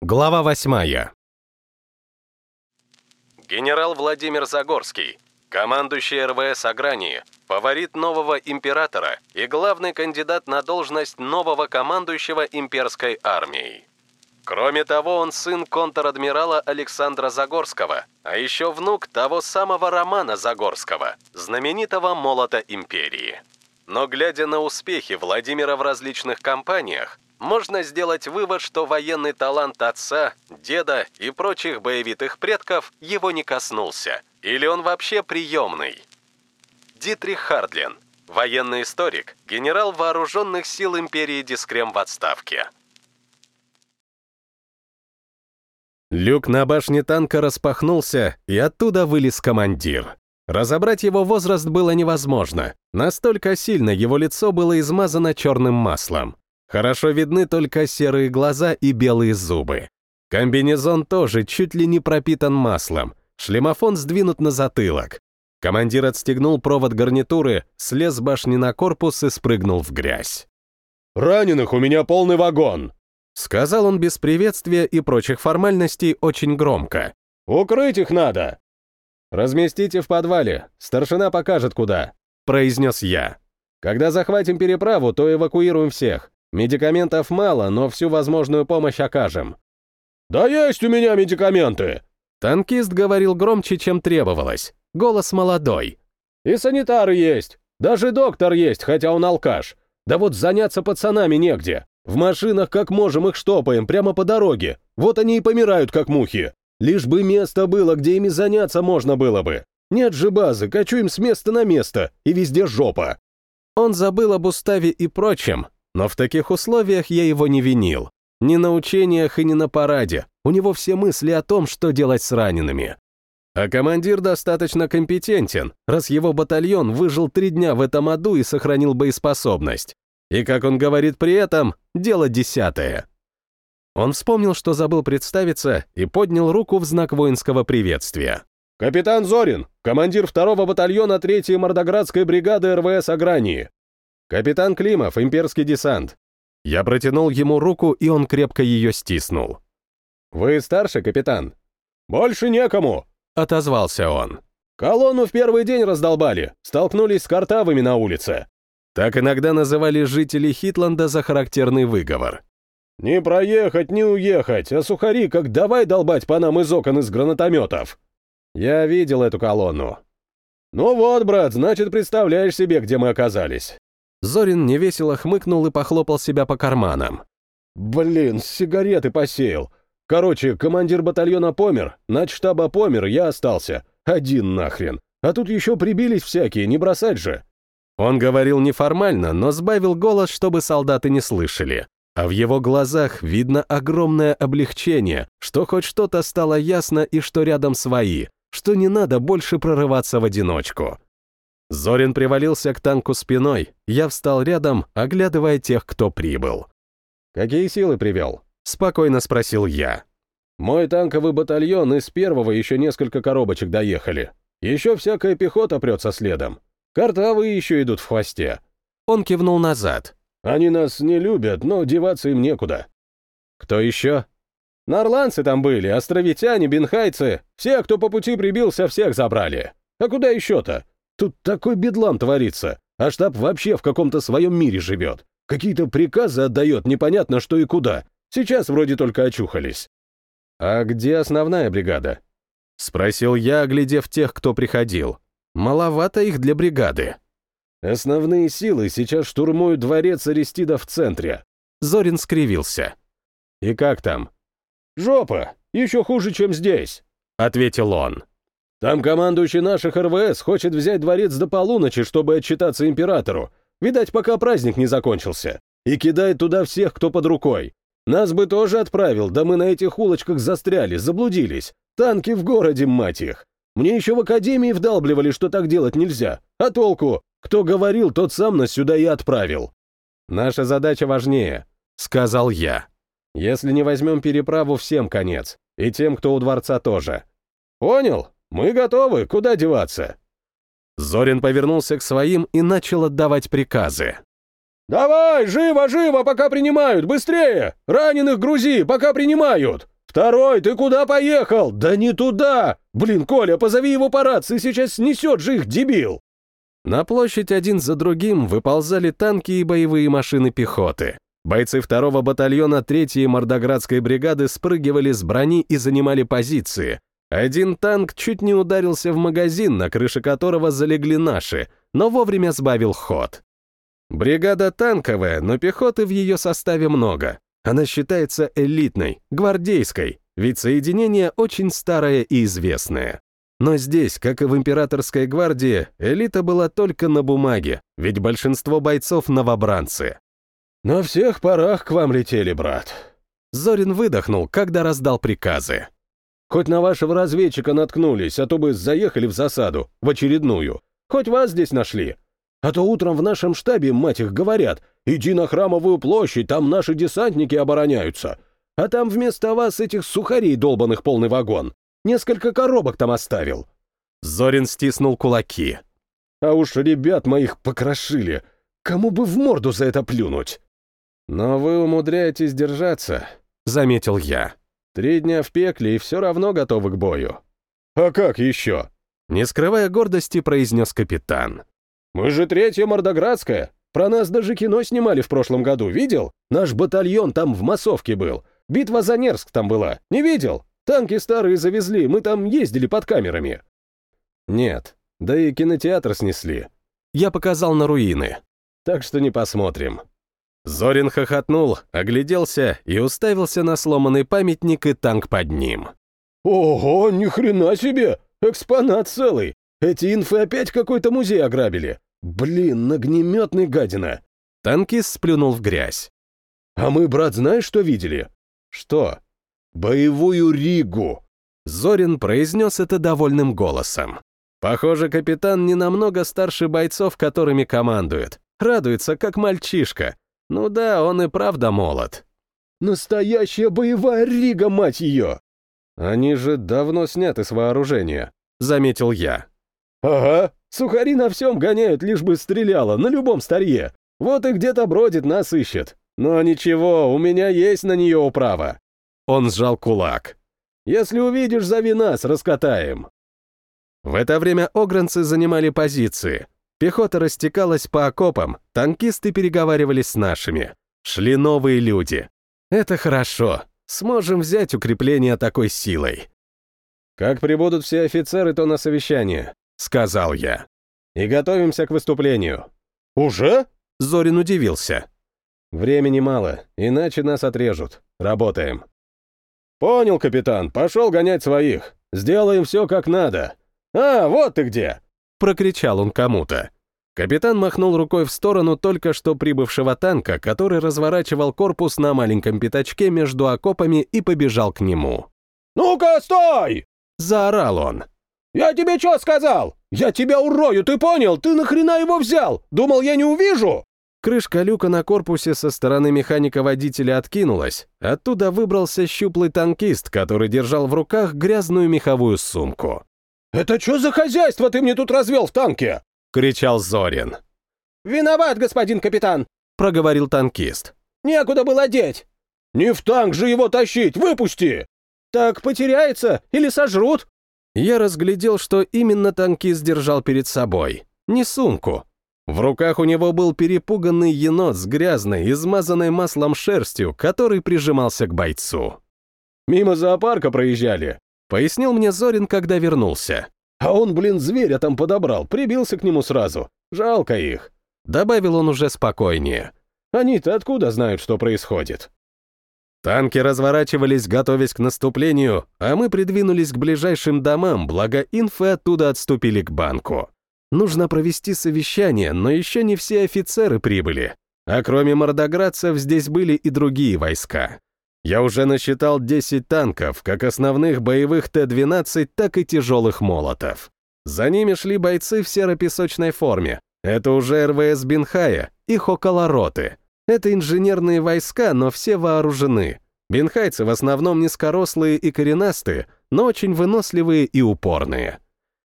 Глава восьмая. Генерал Владимир Загорский, командующий РВС Агрании, фаворит нового императора и главный кандидат на должность нового командующего имперской армией. Кроме того, он сын контр-адмирала Александра Загорского, а еще внук того самого Романа Загорского, знаменитого молота империи. Но глядя на успехи Владимира в различных компаниях, можно сделать вывод, что военный талант отца, деда и прочих боевитых предков его не коснулся, или он вообще приемный. Дитрих Хардлин, военный историк, генерал вооруженных сил империи Дискрем в отставке. Люк на башне танка распахнулся, и оттуда вылез командир. Разобрать его возраст было невозможно, настолько сильно его лицо было измазано черным маслом. Хорошо видны только серые глаза и белые зубы. Комбинезон тоже чуть ли не пропитан маслом, шлемофон сдвинут на затылок. Командир отстегнул провод гарнитуры, слез с башни на корпус и спрыгнул в грязь. «Раненых у меня полный вагон!» Сказал он без приветствия и прочих формальностей очень громко. «Укрыть их надо!» «Разместите в подвале, старшина покажет куда», — произнес я. «Когда захватим переправу, то эвакуируем всех. Медикаментов мало, но всю возможную помощь окажем». «Да есть у меня медикаменты!» Танкист говорил громче, чем требовалось. Голос молодой. «И санитары есть. Даже доктор есть, хотя он алкаш. Да вот заняться пацанами негде. В машинах как можем их штопаем прямо по дороге. Вот они и помирают, как мухи. Лишь бы место было, где ими заняться можно было бы. Нет же базы, качуем с места на место, и везде жопа». Он забыл об уставе и прочем, но в таких условиях я его не винил. Ни на учениях и ни на параде. У него все мысли о том, что делать с ранеными. А командир достаточно компетентен, раз его батальон выжил три дня в этом аду и сохранил боеспособность. И, как он говорит при этом, дело десятое. Он вспомнил, что забыл представиться, и поднял руку в знак воинского приветствия. «Капитан Зорин, командир второго батальона 3-й Мордоградской бригады РВС Агрании». «Капитан Климов, имперский десант». Я протянул ему руку, и он крепко ее стиснул. «Вы старший, капитан?» «Больше некому», — отозвался он. «Колонну в первый день раздолбали, столкнулись с картавыми на улице. Так иногда называли жители Хитланда за характерный выговор. «Не проехать, не уехать, а сухари как давай долбать по нам из окон из гранатометов!» Я видел эту колонну. «Ну вот, брат, значит, представляешь себе, где мы оказались». Зорин невесело хмыкнул и похлопал себя по карманам. «Блин, сигареты посеял. Короче, командир батальона помер, штаба помер, я остался. Один нахрен. А тут еще прибились всякие, не бросать же. Он говорил неформально, но сбавил голос, чтобы солдаты не слышали. А в его глазах видно огромное облегчение, что хоть что-то стало ясно и что рядом свои, что не надо больше прорываться в одиночку. Зорин привалился к танку спиной, я встал рядом, оглядывая тех, кто прибыл. «Какие силы привел?» — спокойно спросил я. «Мой танковый батальон из первого еще несколько коробочек доехали. Еще всякая пехота прется следом. Картавые еще идут в хвосте. Он кивнул назад. Они нас не любят, но деваться им некуда. Кто еще? Нарландцы там были, островитяне, бенхайцы. Все, кто по пути прибился, всех забрали. А куда еще-то? Тут такой бедлам творится, а штаб вообще в каком-то своем мире живет. Какие-то приказы отдает непонятно что и куда. Сейчас вроде только очухались. «А где основная бригада?» — спросил я, оглядев тех, кто приходил. Маловато их для бригады. Основные силы сейчас штурмуют дворец Аристида в центре. Зорин скривился. И как там? Жопа! Еще хуже, чем здесь, ответил он. Там командующий наших РВС хочет взять дворец до полуночи, чтобы отчитаться императору. Видать, пока праздник не закончился. И кидает туда всех, кто под рукой. Нас бы тоже отправил, да мы на этих улочках застряли, заблудились. Танки в городе, мать их. Мне еще в академии вдалбливали, что так делать нельзя. А толку? Кто говорил, тот сам нас сюда и отправил. Наша задача важнее, сказал я. Если не возьмем переправу, всем конец. И тем, кто у дворца тоже. Понял? Мы готовы, куда деваться? Зорин повернулся к своим и начал отдавать приказы. «Давай, живо, живо, пока принимают, быстрее! Раненых грузи, пока принимают! «Второй, ты куда поехал? Да не туда! Блин, Коля, позови его по рации, сейчас снесет же их, дебил!» На площадь один за другим выползали танки и боевые машины пехоты. Бойцы второго батальона третьей мордоградской бригады спрыгивали с брони и занимали позиции. Один танк чуть не ударился в магазин, на крыше которого залегли наши, но вовремя сбавил ход. Бригада танковая, но пехоты в ее составе много. Она считается элитной, гвардейской, ведь соединение очень старое и известное. Но здесь, как и в императорской гвардии, элита была только на бумаге, ведь большинство бойцов — новобранцы. «На всех парах к вам летели, брат». Зорин выдохнул, когда раздал приказы. «Хоть на вашего разведчика наткнулись, а то бы заехали в засаду, в очередную. Хоть вас здесь нашли. А то утром в нашем штабе, мать их, говорят, иди на Храмовую площадь, там наши десантники обороняются. А там вместо вас этих сухарей долбанных полный вагон. Несколько коробок там оставил». Зорин стиснул кулаки. «А уж ребят моих покрошили. Кому бы в морду за это плюнуть?» «Но вы умудряетесь держаться», — заметил я. «Три дня в пекле и все равно готовы к бою». «А как еще?» Не скрывая гордости, произнес капитан. «Мы же третья Мордоградская. Про нас даже кино снимали в прошлом году, видел? Наш батальон там в массовке был. Битва за Нерск там была. Не видел? Танки старые завезли, мы там ездили под камерами». «Нет, да и кинотеатр снесли. Я показал на руины. Так что не посмотрим». Зорин хохотнул, огляделся и уставился на сломанный памятник и танк под ним. «Ого, ни хрена себе! Экспонат целый! Эти инфы опять какой-то музей ограбили! Блин, огнеметный гадина!» Танкист сплюнул в грязь. «А мы, брат, знаешь, что видели?» «Что?» «Боевую Ригу!» Зорин произнес это довольным голосом. Похоже, капитан не намного старше бойцов, которыми командует. Радуется, как мальчишка. Ну да, он и правда молод. «Настоящая боевая Рига, мать ее!» «Они же давно сняты с вооружения», — заметил я. «Ага, сухари на всем гоняют, лишь бы стреляло, на любом старье. Вот и где-то бродит, нас ищет. Но ничего, у меня есть на нее управа». Он сжал кулак. «Если увидишь, зови нас, раскатаем». В это время огранцы занимали позиции. Пехота растекалась по окопам, танкисты переговаривались с нашими. Шли новые люди. Это хорошо. Сможем взять укрепление такой силой. «Как прибудут все офицеры, то на совещание», — сказал я. «И готовимся к выступлению». «Уже?» — Зорин удивился. «Времени мало, иначе нас отрежут. Работаем». «Понял, капитан, пошел гонять своих. Сделаем все как надо. А, вот ты где!» — прокричал он кому-то. Капитан махнул рукой в сторону только что прибывшего танка, который разворачивал корпус на маленьком пятачке между окопами и побежал к нему. «Ну-ка, стой!» — заорал он. «Я тебе что сказал? Я тебя урою, ты понял? Ты нахрена его взял? Думал, я не увижу?» Крышка люка на корпусе со стороны механика-водителя откинулась. Оттуда выбрался щуплый танкист, который держал в руках грязную меховую сумку. «Это что за хозяйство ты мне тут развел в танке?» — кричал Зорин. «Виноват, господин капитан!» — проговорил танкист. «Некуда было деть!» «Не в танк же его тащить! Выпусти!» «Так потеряется или сожрут?» Я разглядел, что именно танкист держал перед собой. Не сумку. В руках у него был перепуганный енот с грязной, измазанной маслом шерстью, который прижимался к бойцу. «Мимо зоопарка проезжали», — пояснил мне Зорин, когда вернулся. А он, блин, зверя там подобрал, прибился к нему сразу. Жалко их. Добавил он уже спокойнее. Они-то откуда знают, что происходит? Танки разворачивались, готовясь к наступлению, а мы придвинулись к ближайшим домам, благо инфы оттуда отступили к банку. Нужно провести совещание, но еще не все офицеры прибыли. А кроме мордоградцев здесь были и другие войска. Я уже насчитал 10 танков, как основных боевых Т-12, так и тяжелых молотов. За ними шли бойцы в серо-песочной форме. Это уже РВС Бенхая, их около роты. Это инженерные войска, но все вооружены. Бенхайцы в основном низкорослые и коренастые, но очень выносливые и упорные.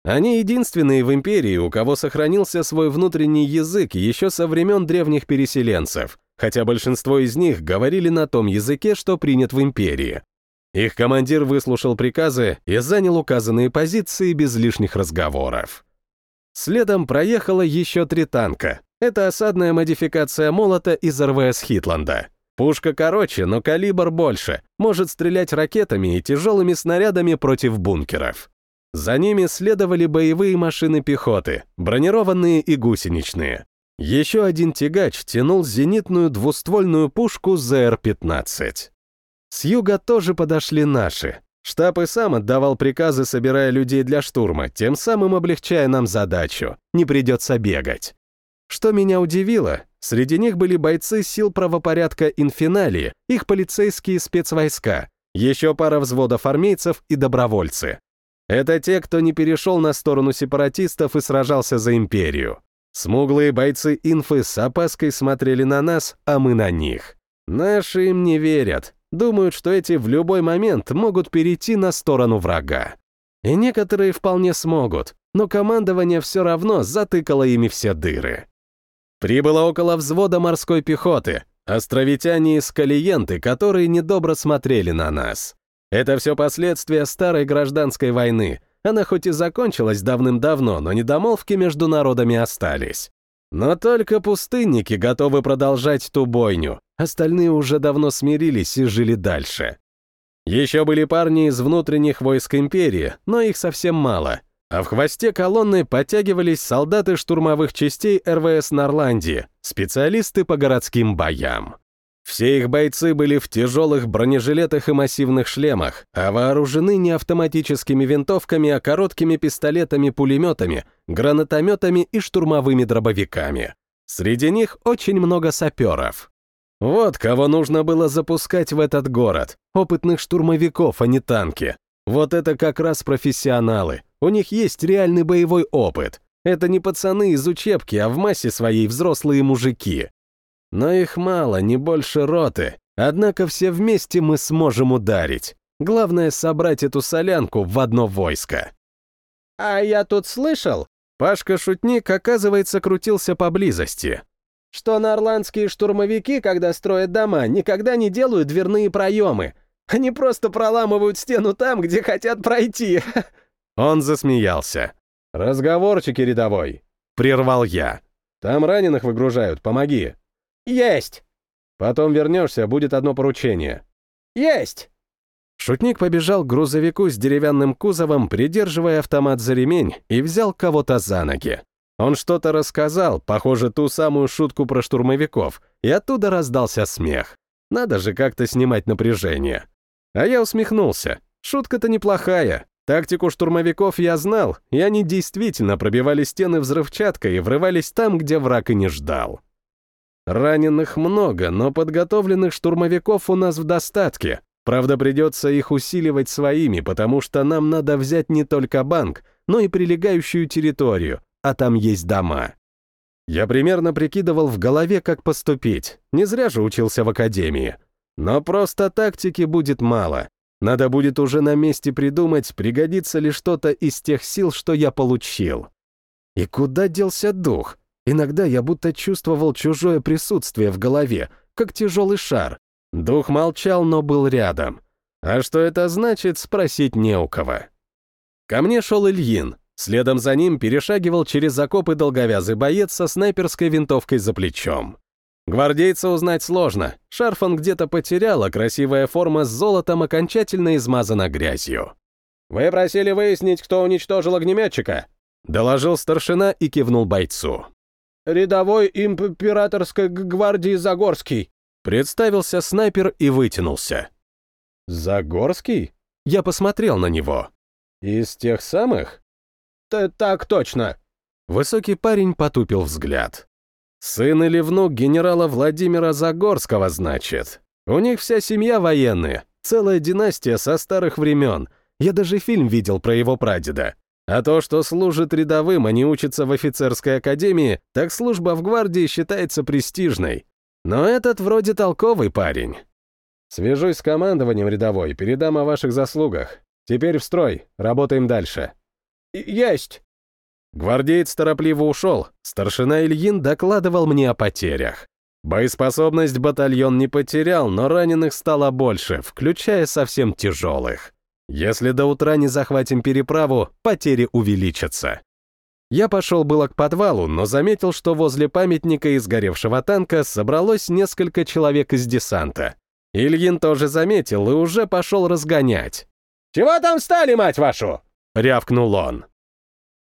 Они единственные в империи, у кого сохранился свой внутренний язык еще со времен древних переселенцев, хотя большинство из них говорили на том языке, что принят в империи. Их командир выслушал приказы и занял указанные позиции без лишних разговоров. Следом проехало еще три танка. Это осадная модификация молота из РВС Хитланда. Пушка короче, но калибр больше, может стрелять ракетами и тяжелыми снарядами против бункеров. За ними следовали боевые машины пехоты, бронированные и гусеничные. Еще один тягач тянул зенитную двуствольную пушку ЗР-15. С юга тоже подошли наши. Штаб и сам отдавал приказы, собирая людей для штурма, тем самым облегчая нам задачу. Не придется бегать. Что меня удивило, среди них были бойцы сил правопорядка Инфиналии, их полицейские спецвойска, еще пара взводов армейцев и добровольцы. Это те, кто не перешел на сторону сепаратистов и сражался за империю. Смуглые бойцы инфы с опаской смотрели на нас, а мы на них. Наши им не верят, думают, что эти в любой момент могут перейти на сторону врага. И некоторые вполне смогут, но командование все равно затыкало ими все дыры. Прибыло около взвода морской пехоты, островитяне из Калиенты, которые недобро смотрели на нас. Это все последствия старой гражданской войны. Она хоть и закончилась давным-давно, но недомолвки между народами остались. Но только пустынники готовы продолжать ту бойню, остальные уже давно смирились и жили дальше. Еще были парни из внутренних войск империи, но их совсем мало, а в хвосте колонны подтягивались солдаты штурмовых частей РВС Норландии, специалисты по городским боям. Все их бойцы были в тяжелых бронежилетах и массивных шлемах, а вооружены не автоматическими винтовками, а короткими пистолетами-пулеметами, гранатометами и штурмовыми дробовиками. Среди них очень много саперов. Вот кого нужно было запускать в этот город. Опытных штурмовиков, а не танки. Вот это как раз профессионалы. У них есть реальный боевой опыт. Это не пацаны из учебки, а в массе своей взрослые мужики. Но их мало, не больше роты. Однако все вместе мы сможем ударить. Главное — собрать эту солянку в одно войско. «А я тут слышал...» Пашка-шутник, оказывается, крутился поблизости. «Что норландские штурмовики, когда строят дома, никогда не делают дверные проемы. Они просто проламывают стену там, где хотят пройти». Он засмеялся. «Разговорчики рядовой», — прервал я. «Там раненых выгружают, помоги». «Есть!» «Потом вернешься, будет одно поручение». «Есть!» Шутник побежал к грузовику с деревянным кузовом, придерживая автомат за ремень, и взял кого-то за ноги. Он что-то рассказал, похоже, ту самую шутку про штурмовиков, и оттуда раздался смех. Надо же как-то снимать напряжение. А я усмехнулся. Шутка-то неплохая. Тактику штурмовиков я знал, и они действительно пробивали стены взрывчаткой и врывались там, где враг и не ждал. Раненых много, но подготовленных штурмовиков у нас в достатке. Правда, придется их усиливать своими, потому что нам надо взять не только банк, но и прилегающую территорию, а там есть дома. Я примерно прикидывал в голове, как поступить. Не зря же учился в академии. Но просто тактики будет мало. Надо будет уже на месте придумать, пригодится ли что-то из тех сил, что я получил. И куда делся дух? Иногда я будто чувствовал чужое присутствие в голове, как тяжелый шар. Дух молчал, но был рядом. А что это значит, спросить не у кого. Ко мне шел Ильин. Следом за ним перешагивал через окопы долговязый боец со снайперской винтовкой за плечом. Гвардейца узнать сложно. Шарф он где-то потерял, а красивая форма с золотом окончательно измазана грязью. «Вы просили выяснить, кто уничтожил огнеметчика?» — доложил старшина и кивнул бойцу рядовой императорской гвардии Загорский», представился снайпер и вытянулся. «Загорский?» Я посмотрел на него. «Из тех самых?» Т «Так точно». Высокий парень потупил взгляд. «Сын или внук генерала Владимира Загорского, значит. У них вся семья военная, целая династия со старых времен. Я даже фильм видел про его прадеда. А то, что служит рядовым, а не учится в офицерской академии, так служба в гвардии считается престижной. Но этот вроде толковый парень. Свяжусь с командованием рядовой, передам о ваших заслугах. Теперь в строй, работаем дальше. Есть. Гвардеец торопливо ушел. Старшина Ильин докладывал мне о потерях. Боеспособность батальон не потерял, но раненых стало больше, включая совсем тяжелых. Если до утра не захватим переправу, потери увеличатся. Я пошел было к подвалу, но заметил, что возле памятника из горевшего танка собралось несколько человек из десанта. Ильин тоже заметил и уже пошел разгонять. «Чего там стали, мать вашу?» — рявкнул он.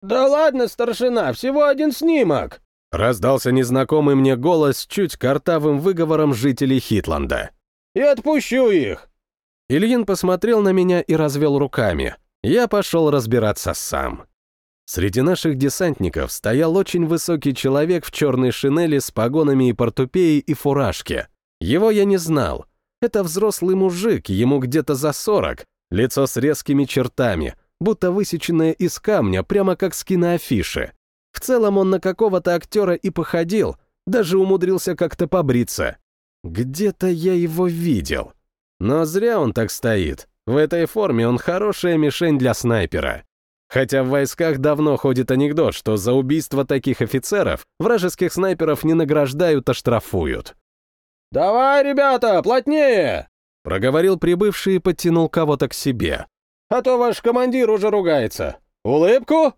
«Да ладно, старшина, всего один снимок!» Раздался незнакомый мне голос с чуть картавым выговором жителей Хитланда. «И отпущу их!» Ильин посмотрел на меня и развел руками. Я пошел разбираться сам. Среди наших десантников стоял очень высокий человек в черной шинели с погонами и портупеей и фуражке. Его я не знал. Это взрослый мужик, ему где-то за сорок, лицо с резкими чертами, будто высеченное из камня, прямо как с киноафиши. В целом он на какого-то актера и походил, даже умудрился как-то побриться. Где-то я его видел. Но зря он так стоит. В этой форме он хорошая мишень для снайпера. Хотя в войсках давно ходит анекдот, что за убийство таких офицеров вражеских снайперов не награждают, а штрафуют. «Давай, ребята, плотнее!» Проговорил прибывший и подтянул кого-то к себе. «А то ваш командир уже ругается. Улыбку?»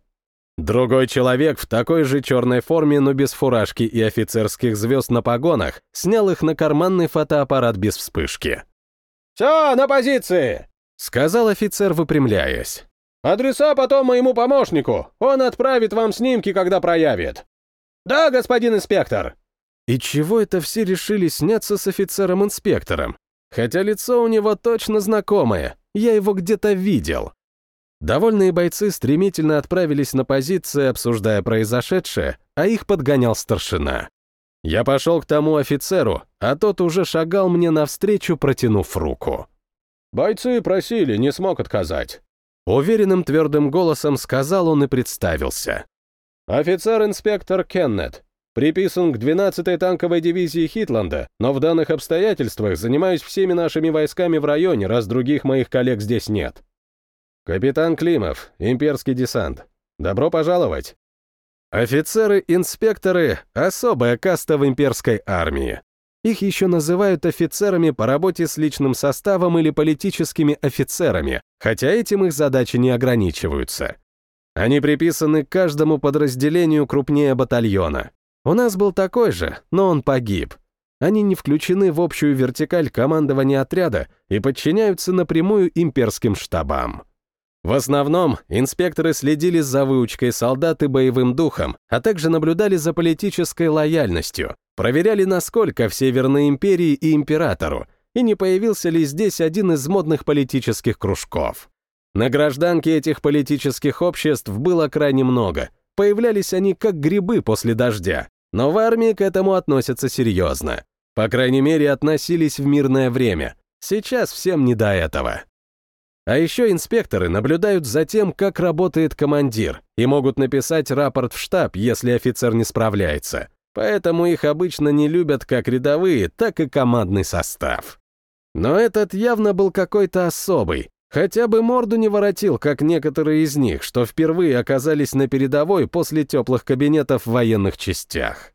Другой человек в такой же черной форме, но без фуражки и офицерских звезд на погонах, снял их на карманный фотоаппарат без вспышки. «Все, на позиции!» — сказал офицер, выпрямляясь. «Адреса потом моему помощнику. Он отправит вам снимки, когда проявит». «Да, господин инспектор!» И чего это все решили сняться с офицером-инспектором? Хотя лицо у него точно знакомое, я его где-то видел. Довольные бойцы стремительно отправились на позиции, обсуждая произошедшее, а их подгонял старшина. Я пошел к тому офицеру, а тот уже шагал мне навстречу, протянув руку. «Бойцы просили, не смог отказать». Уверенным твердым голосом сказал он и представился. «Офицер-инспектор Кеннет. Приписан к 12-й танковой дивизии Хитланда, но в данных обстоятельствах занимаюсь всеми нашими войсками в районе, раз других моих коллег здесь нет. «Капитан Климов, имперский десант. Добро пожаловать!» Офицеры-инспекторы — особая каста в имперской армии. Их еще называют офицерами по работе с личным составом или политическими офицерами, хотя этим их задачи не ограничиваются. Они приписаны каждому подразделению крупнее батальона. У нас был такой же, но он погиб. Они не включены в общую вертикаль командования отряда и подчиняются напрямую имперским штабам. В основном инспекторы следили за выучкой солдат и боевым духом, а также наблюдали за политической лояльностью, проверяли, насколько все верны империи и императору, и не появился ли здесь один из модных политических кружков. На гражданке этих политических обществ было крайне много, появлялись они как грибы после дождя, но в армии к этому относятся серьезно. По крайней мере, относились в мирное время. Сейчас всем не до этого. А еще инспекторы наблюдают за тем, как работает командир, и могут написать рапорт в штаб, если офицер не справляется. Поэтому их обычно не любят как рядовые, так и командный состав. Но этот явно был какой-то особый, хотя бы морду не воротил, как некоторые из них, что впервые оказались на передовой после теплых кабинетов в военных частях.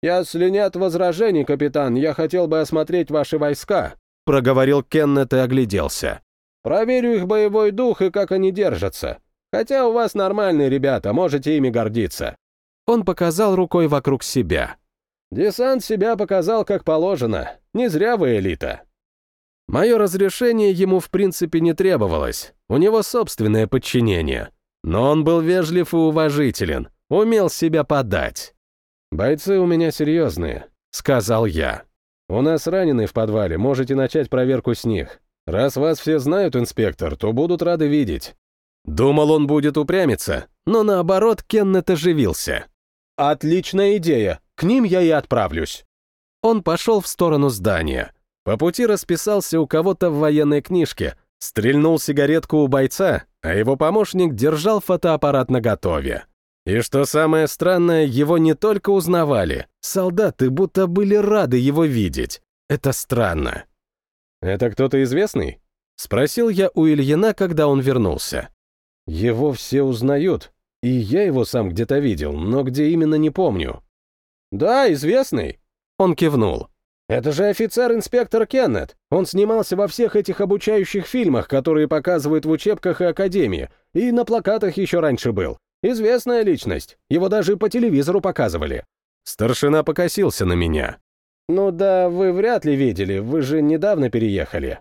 «Если нет возражений, капитан, я хотел бы осмотреть ваши войска», проговорил Кеннет и огляделся. Проверю их боевой дух и как они держатся. Хотя у вас нормальные ребята, можете ими гордиться». Он показал рукой вокруг себя. «Десант себя показал как положено. Не зря вы элита». Мое разрешение ему в принципе не требовалось. У него собственное подчинение. Но он был вежлив и уважителен, умел себя подать. «Бойцы у меня серьезные», — сказал я. «У нас раненые в подвале, можете начать проверку с них. Раз вас все знают, инспектор, то будут рады видеть». Думал, он будет упрямиться, но наоборот, Кеннет оживился. «Отличная идея! К ним я и отправлюсь!» Он пошел в сторону здания. По пути расписался у кого-то в военной книжке, стрельнул сигаретку у бойца, а его помощник держал фотоаппарат наготове. И что самое странное, его не только узнавали, солдаты будто были рады его видеть. Это странно. «Это кто-то известный?» — спросил я у Ильина, когда он вернулся. «Его все узнают, и я его сам где-то видел, но где именно не помню». «Да, известный. Он кивнул. «Это же офицер-инспектор Кеннет. Он снимался во всех этих обучающих фильмах, которые показывают в учебках и академии, и на плакатах еще раньше был. Известная личность. Его даже по телевизору показывали». Старшина покосился на меня. «Ну да, вы вряд ли видели, вы же недавно переехали».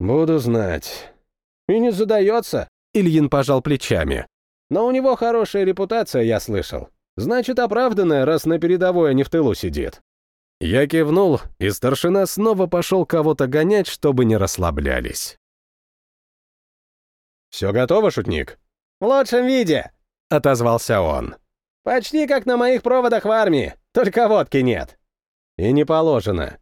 «Буду знать». «И не задается?» Ильин пожал плечами. «Но у него хорошая репутация, я слышал. Значит, оправданная, раз на передовой, а не в тылу сидит». Я кивнул, и старшина снова пошел кого-то гонять, чтобы не расслаблялись. «Все готово, шутник?» «В лучшем виде», — отозвался он. «Почти как на моих проводах в армии, только водки нет». «И не положено».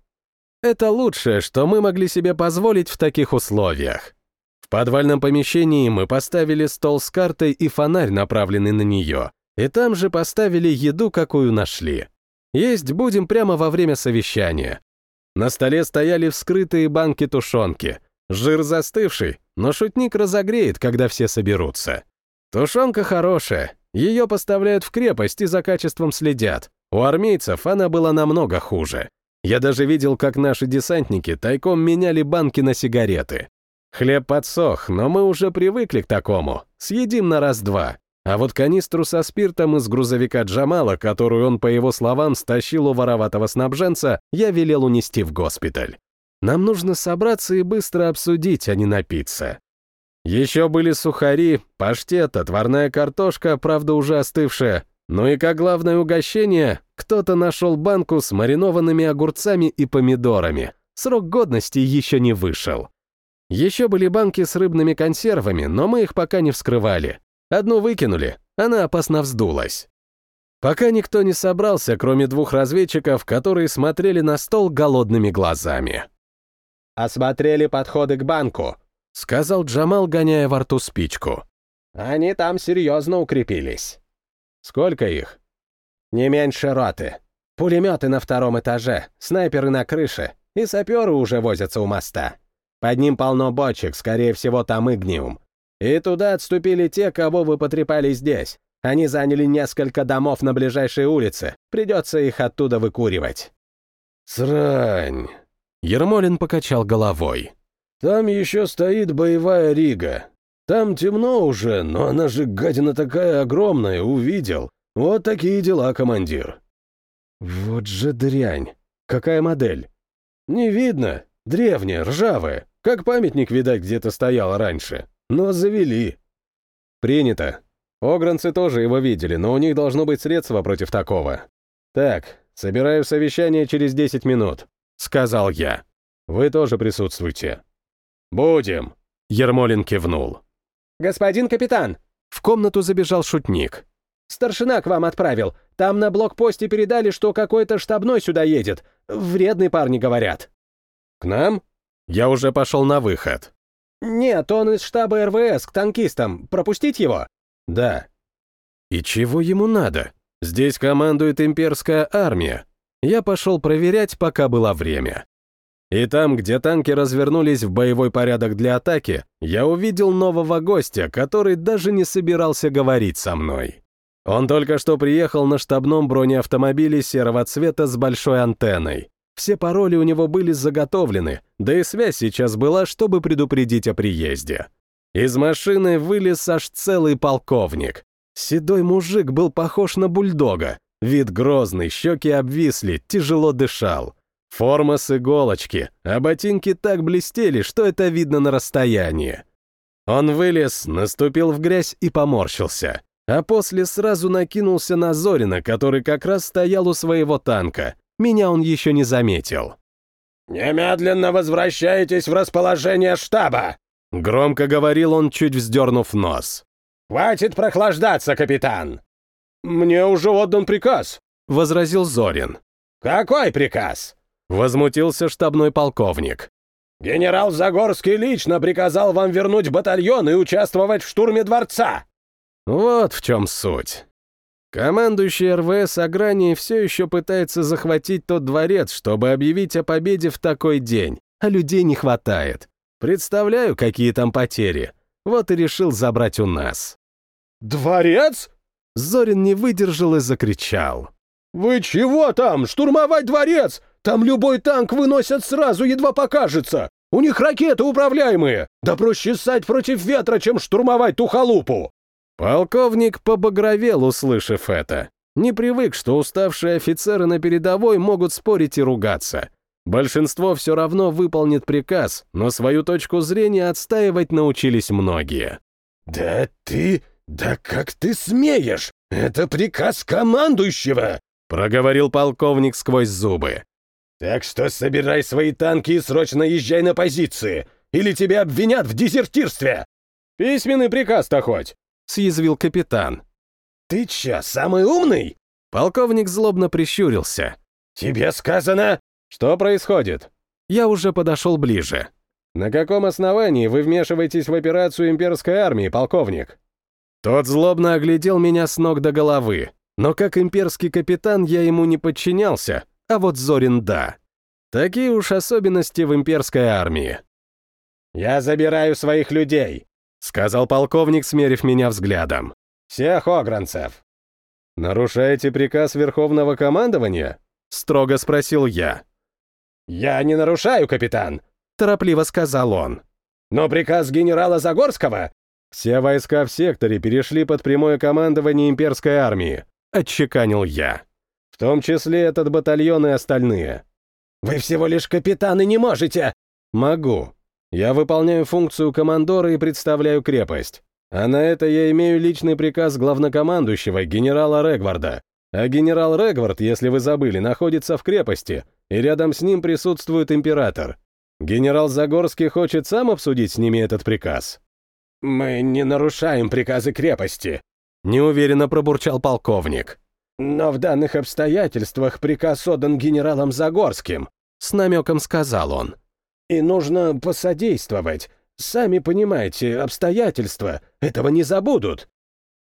Это лучшее, что мы могли себе позволить в таких условиях. В подвальном помещении мы поставили стол с картой и фонарь, направленный на нее, и там же поставили еду, какую нашли. Есть будем прямо во время совещания. На столе стояли вскрытые банки тушенки. Жир застывший, но шутник разогреет, когда все соберутся. Тушенка хорошая, ее поставляют в крепость и за качеством следят. У армейцев она была намного хуже. Я даже видел, как наши десантники тайком меняли банки на сигареты. Хлеб подсох, но мы уже привыкли к такому. Съедим на раз-два. А вот канистру со спиртом из грузовика Джамала, которую он, по его словам, стащил у вороватого снабженца, я велел унести в госпиталь. Нам нужно собраться и быстро обсудить, а не напиться. Еще были сухари, паштет, отварная картошка, правда уже остывшая. Ну и как главное угощение, кто-то нашел банку с маринованными огурцами и помидорами. Срок годности еще не вышел. Еще были банки с рыбными консервами, но мы их пока не вскрывали. Одну выкинули, она опасно вздулась. Пока никто не собрался, кроме двух разведчиков, которые смотрели на стол голодными глазами. «Осмотрели подходы к банку», — сказал Джамал, гоняя во рту спичку. «Они там серьезно укрепились». «Сколько их?» «Не меньше роты. Пулеметы на втором этаже, снайперы на крыше, и саперы уже возятся у моста. Под ним полно бочек, скорее всего, там игниум. И туда отступили те, кого вы потрепали здесь. Они заняли несколько домов на ближайшей улице. Придется их оттуда выкуривать». «Срань!» Ермолин покачал головой. «Там еще стоит боевая рига. Там темно уже, но она же, гадина такая огромная, увидел. Вот такие дела, командир». «Вот же дрянь! Какая модель?» «Не видно. Древняя, ржавая. Как памятник, видать, где-то стоял раньше. Но завели. Принято. Огранцы тоже его видели, но у них должно быть средства против такого. Так, собираю совещание через 10 минут, сказал я. Вы тоже присутствуйте. Будем. Ермолин кивнул. «Господин капитан!» В комнату забежал шутник. «Старшина к вам отправил. Там на блокпосте передали, что какой-то штабной сюда едет. Вредные парни говорят». «К нам?» Я уже пошел на выход. «Нет, он из штаба РВС к танкистам. Пропустить его?» «Да». «И чего ему надо? Здесь командует имперская армия. Я пошел проверять, пока было время. И там, где танки развернулись в боевой порядок для атаки, я увидел нового гостя, который даже не собирался говорить со мной. Он только что приехал на штабном бронеавтомобиле серого цвета с большой антенной. Все пароли у него были заготовлены, да и связь сейчас была, чтобы предупредить о приезде. Из машины вылез аж целый полковник. Седой мужик был похож на бульдога. Вид грозный, щеки обвисли, тяжело дышал. Форма с иголочки, а ботинки так блестели, что это видно на расстоянии. Он вылез, наступил в грязь и поморщился. А после сразу накинулся на Зорина, который как раз стоял у своего танка, меня он еще не заметил. «Немедленно возвращайтесь в расположение штаба!» Громко говорил он, чуть вздернув нос. «Хватит прохлаждаться, капитан!» «Мне уже отдан приказ», — возразил Зорин. «Какой приказ?» — возмутился штабной полковник. «Генерал Загорский лично приказал вам вернуть батальон и участвовать в штурме дворца!» Вот в чем суть. Командующий РВС Агрании все еще пытается захватить тот дворец, чтобы объявить о победе в такой день, а людей не хватает. Представляю, какие там потери. Вот и решил забрать у нас. «Дворец?» Зорин не выдержал и закричал. «Вы чего там? Штурмовать дворец? Там любой танк выносят сразу, едва покажется! У них ракеты управляемые! Да проще ссать против ветра, чем штурмовать ту халупу!» Полковник побагровел, услышав это. Не привык, что уставшие офицеры на передовой могут спорить и ругаться. Большинство все равно выполнит приказ, но свою точку зрения отстаивать научились многие. «Да ты... Да как ты смеешь? Это приказ командующего!» проговорил полковник сквозь зубы. «Так что собирай свои танки и срочно езжай на позиции, или тебя обвинят в дезертирстве!» «Письменный приказ-то хоть!» — съязвил капитан. «Ты чё, самый умный?» Полковник злобно прищурился. «Тебе сказано...» «Что происходит?» Я уже подошел ближе. «На каком основании вы вмешиваетесь в операцию имперской армии, полковник?» Тот злобно оглядел меня с ног до головы, но как имперский капитан я ему не подчинялся, а вот Зорин — да. Такие уж особенности в имперской армии. «Я забираю своих людей», — сказал полковник, смерив меня взглядом. «Всех огранцев». «Нарушаете приказ Верховного командования?» — строго спросил я. «Я не нарушаю, капитан», — торопливо сказал он. «Но приказ генерала Загорского...» «Все войска в секторе перешли под прямое командование имперской армии. — отчеканил я. «В том числе этот батальон и остальные». «Вы всего лишь капитан и не можете!» «Могу. Я выполняю функцию командора и представляю крепость. А на это я имею личный приказ главнокомандующего, генерала Регварда. А генерал Регвард, если вы забыли, находится в крепости, и рядом с ним присутствует император. Генерал Загорский хочет сам обсудить с ними этот приказ». «Мы не нарушаем приказы крепости», Неуверенно пробурчал полковник. «Но в данных обстоятельствах приказ отдан генералом Загорским», с намеком сказал он. «И нужно посодействовать. Сами понимаете, обстоятельства этого не забудут».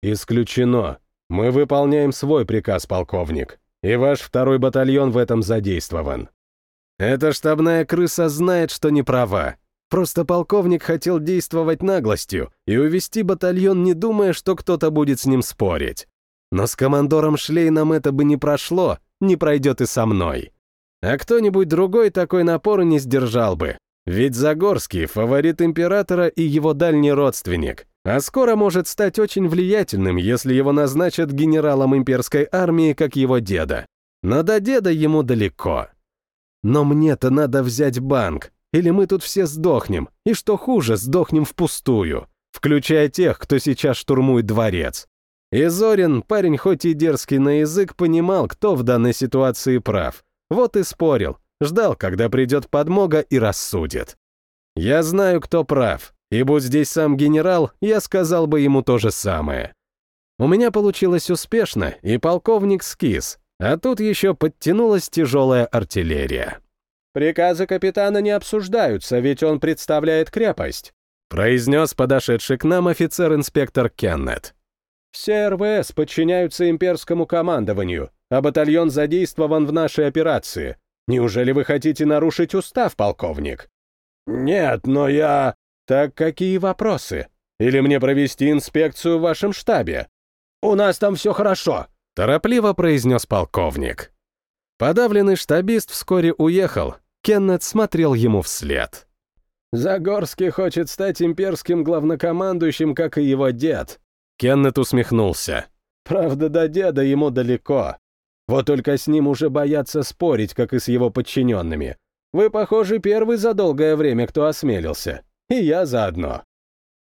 «Исключено. Мы выполняем свой приказ, полковник, и ваш второй батальон в этом задействован». Эта штабная крыса знает, что не права, Просто полковник хотел действовать наглостью и увести батальон, не думая, что кто-то будет с ним спорить. Но с командором Шлейном это бы не прошло, не пройдет и со мной. А кто-нибудь другой такой напор не сдержал бы. Ведь Загорский — фаворит императора и его дальний родственник, а скоро может стать очень влиятельным, если его назначат генералом имперской армии, как его деда. Но до деда ему далеко. Но мне-то надо взять банк, или мы тут все сдохнем, и что хуже, сдохнем впустую, включая тех, кто сейчас штурмует дворец. И Зорин, парень хоть и дерзкий на язык, понимал, кто в данной ситуации прав. Вот и спорил, ждал, когда придет подмога и рассудит. Я знаю, кто прав, и будь здесь сам генерал, я сказал бы ему то же самое. У меня получилось успешно, и полковник скис, а тут еще подтянулась тяжелая артиллерия. «Приказы капитана не обсуждаются, ведь он представляет крепость», произнес подошедший к нам офицер-инспектор Кеннет. «Все РВС подчиняются имперскому командованию, а батальон задействован в нашей операции. Неужели вы хотите нарушить устав, полковник?» «Нет, но я...» «Так какие вопросы? Или мне провести инспекцию в вашем штабе?» «У нас там все хорошо», — торопливо произнес полковник. Подавленный штабист вскоре уехал, Кеннет смотрел ему вслед. «Загорский хочет стать имперским главнокомандующим, как и его дед». Кеннет усмехнулся. «Правда, до деда ему далеко. Вот только с ним уже боятся спорить, как и с его подчиненными. Вы, похоже, первый за долгое время, кто осмелился. И я заодно».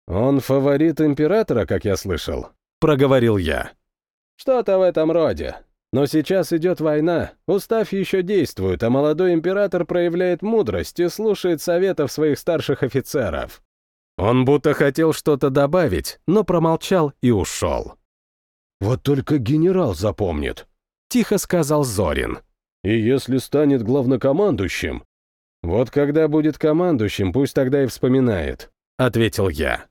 «Он фаворит императора, как я слышал», — проговорил я. «Что-то в этом роде. Но сейчас идет война, устав еще действует, а молодой император проявляет мудрость и слушает советов своих старших офицеров. Он будто хотел что-то добавить, но промолчал и ушел. «Вот только генерал запомнит», — тихо сказал Зорин. «И если станет главнокомандующим...» «Вот когда будет командующим, пусть тогда и вспоминает», — ответил я.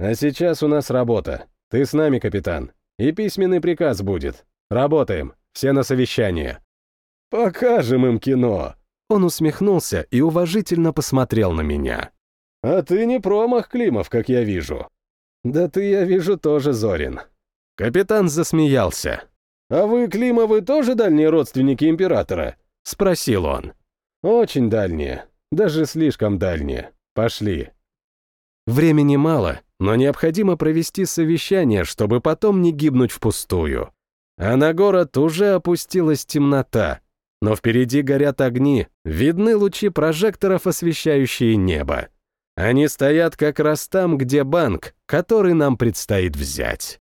«А сейчас у нас работа. Ты с нами, капитан. И письменный приказ будет. Работаем. Все на совещание». «Покажем им кино!» Он усмехнулся и уважительно посмотрел на меня. «А ты не промах, Климов, как я вижу». «Да ты, я вижу, тоже Зорин». Капитан засмеялся. «А вы, Климовы, тоже дальние родственники императора?» — спросил он. «Очень дальние. Даже слишком дальние. Пошли». Времени мало, но необходимо провести совещание, чтобы потом не гибнуть впустую. А на город уже опустилась темнота, но впереди горят огни, видны лучи прожекторов, освещающие небо. Они стоят как раз там, где банк, который нам предстоит взять.